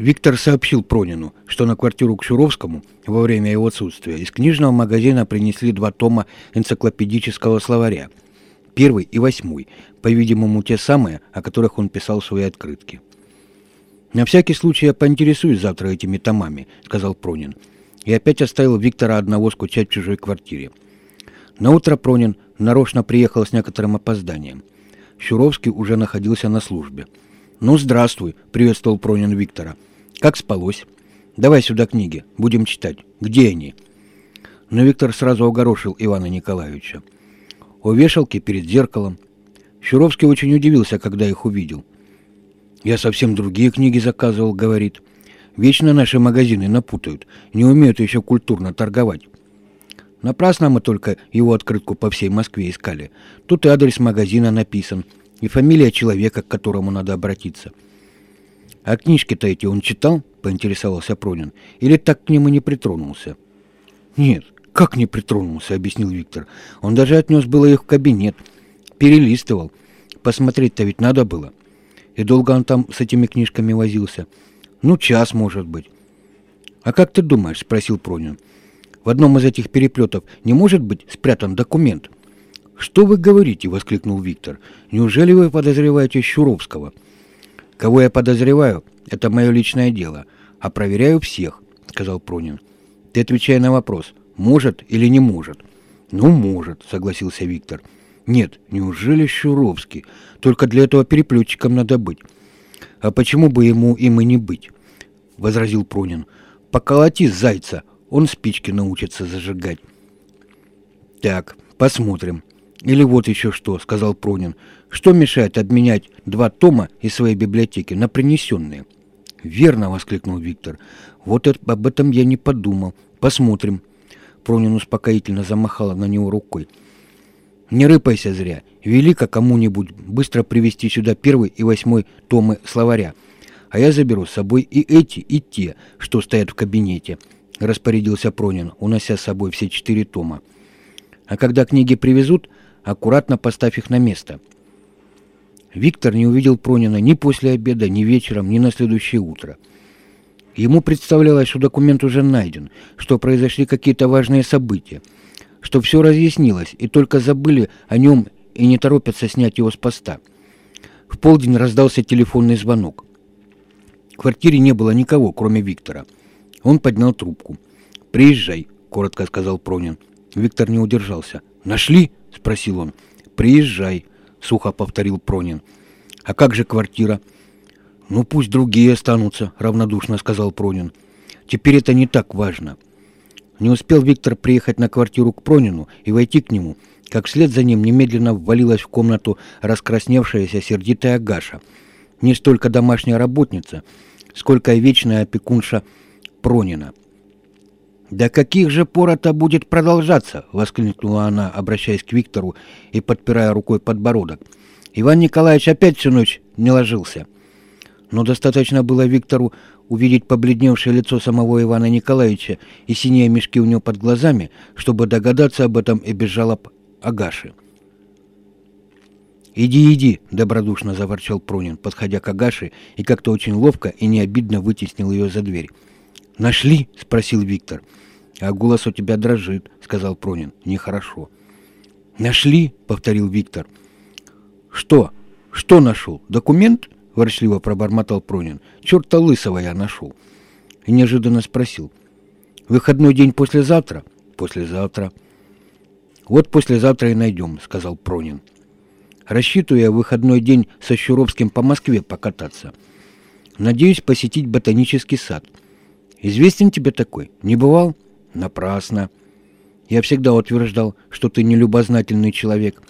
Виктор сообщил Пронину, что на квартиру к Шуровскому во время его отсутствия из книжного магазина принесли два тома энциклопедического словаря. Первый и восьмой, по-видимому, те самые, о которых он писал свои открытки. «На всякий случай я поинтересуюсь завтра этими томами», — сказал Пронин. И опять оставил Виктора одного скучать в чужой квартире. На утро Пронин нарочно приехал с некоторым опозданием. Щуровский уже находился на службе. «Ну, здравствуй», — приветствовал Пронин Виктора. Как спалось? Давай сюда книги, будем читать. Где они? Но Виктор сразу огорошил Ивана Николаевича. У вешалки перед зеркалом. Щуровский очень удивился, когда их увидел. «Я совсем другие книги заказывал», — говорит. «Вечно наши магазины напутают, не умеют еще культурно торговать». Напрасно мы только его открытку по всей Москве искали. Тут и адрес магазина написан, и фамилия человека, к которому надо обратиться. «А книжки-то эти он читал?» — поинтересовался Пронин. «Или так к ним и не притронулся?» «Нет, как не притронулся?» — объяснил Виктор. «Он даже отнес было их в кабинет. Перелистывал. Посмотреть-то ведь надо было. И долго он там с этими книжками возился. Ну, час, может быть». «А как ты думаешь?» — спросил Пронин. «В одном из этих переплетов не может быть спрятан документ?» «Что вы говорите?» — воскликнул Виктор. «Неужели вы подозреваете Щуровского?» Кого я подозреваю, это мое личное дело, а проверяю всех, сказал Пронин. Ты отвечай на вопрос, может или не может. Ну, может, согласился Виктор. Нет, неужели Щуровский? Только для этого переплетчиком надо быть. А почему бы ему им и не быть? Возразил Пронин. Поколоти зайца, он спички научится зажигать. Так, посмотрим. Или вот еще что, сказал Пронин. Что мешает обменять два тома из своей библиотеки на принесенные? Верно, воскликнул Виктор. Вот это, об этом я не подумал. Посмотрим. Пронин успокоительно замахала на него рукой. Не рыпайся зря. Вели-ка кому-нибудь быстро привезти сюда первый и восьмой томы словаря. А я заберу с собой и эти, и те, что стоят в кабинете, распорядился Пронин, унося с собой все четыре тома. А когда книги привезут, аккуратно поставь их на место. Виктор не увидел Пронина ни после обеда, ни вечером, ни на следующее утро. Ему представлялось, что документ уже найден, что произошли какие-то важные события, что все разъяснилось, и только забыли о нем и не торопятся снять его с поста. В полдень раздался телефонный звонок. В квартире не было никого, кроме Виктора. Он поднял трубку. «Приезжай», — коротко сказал Пронин. Виктор не удержался. «Нашли?» — спросил он. «Приезжай», — сухо повторил Пронин. «А как же квартира?» «Ну, пусть другие останутся», — равнодушно сказал Пронин. «Теперь это не так важно». Не успел Виктор приехать на квартиру к Пронину и войти к нему, как вслед за ним немедленно ввалилась в комнату раскрасневшаяся сердитая Гаша. Не столько домашняя работница, сколько и вечная опекунша Пронина. «Да каких же пор это будет продолжаться?» — воскликнула она, обращаясь к Виктору и подпирая рукой подбородок. Иван Николаевич опять всю ночь не ложился. Но достаточно было Виктору увидеть побледневшее лицо самого Ивана Николаевича и синие мешки у него под глазами, чтобы догадаться об этом и без жалоб Агаши. «Иди, иди!» — добродушно заворчал Пронин, подходя к Агаше и как-то очень ловко и необидно вытеснил ее за дверь. «Нашли?» — спросил Виктор. «А голос у тебя дрожит», — сказал Пронин. «Нехорошо». «Нашли?» — повторил Виктор. «Что? Что нашел? Документ?» — ворчливо пробормотал Пронин. «Черта лысого я нашел». И неожиданно спросил. «Выходной день послезавтра?» «Послезавтра». «Вот послезавтра и найдем», — сказал Пронин. «Рассчитываю выходной день со Щуровским по Москве покататься. Надеюсь посетить ботанический сад». Известен тебе такой? Не бывал? Напрасно. Я всегда утверждал, что ты нелюбознательный человек.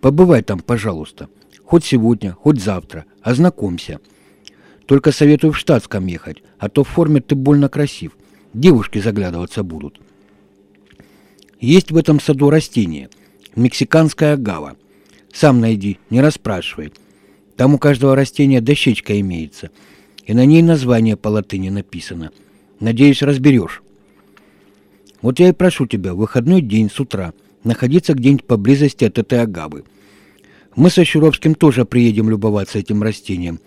Побывай там, пожалуйста. Хоть сегодня, хоть завтра. Ознакомься. Только советую в штатском ехать, а то в форме ты больно красив. Девушки заглядываться будут. Есть в этом саду растение. Мексиканская агава. Сам найди, не расспрашивай. Там у каждого растения дощечка имеется – и на ней название по латыни написано. Надеюсь, разберешь. Вот я и прошу тебя в выходной день с утра находиться где-нибудь поблизости от этой агавы. Мы со Щуровским тоже приедем любоваться этим растением.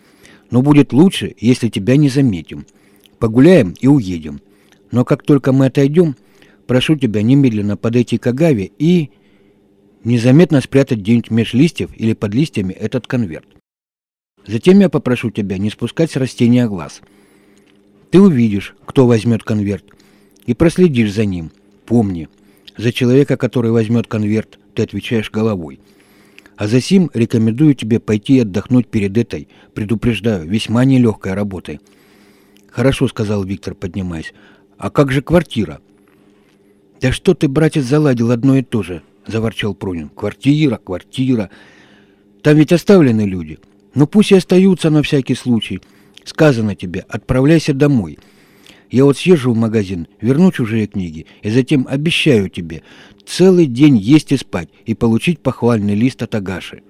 Но будет лучше, если тебя не заметим. Погуляем и уедем. Но как только мы отойдем, прошу тебя немедленно подойти к Агаве и незаметно спрятать где-нибудь меж листьев или под листьями этот конверт. Затем я попрошу тебя не спускать с растения глаз. Ты увидишь, кто возьмет конверт, и проследишь за ним. Помни, за человека, который возьмет конверт, ты отвечаешь головой. А за сим рекомендую тебе пойти отдохнуть перед этой, предупреждаю, весьма нелегкой работой. Хорошо, сказал Виктор, поднимаясь. А как же квартира? Да что ты, братец, заладил одно и то же, заворчал Пронин. Квартира, квартира. Там ведь оставлены люди. Ну пусть и остаются на всякий случай. Сказано тебе, отправляйся домой. Я вот съезжу в магазин, верну чужие книги, и затем обещаю тебе целый день есть и спать, и получить похвальный лист от Агаши.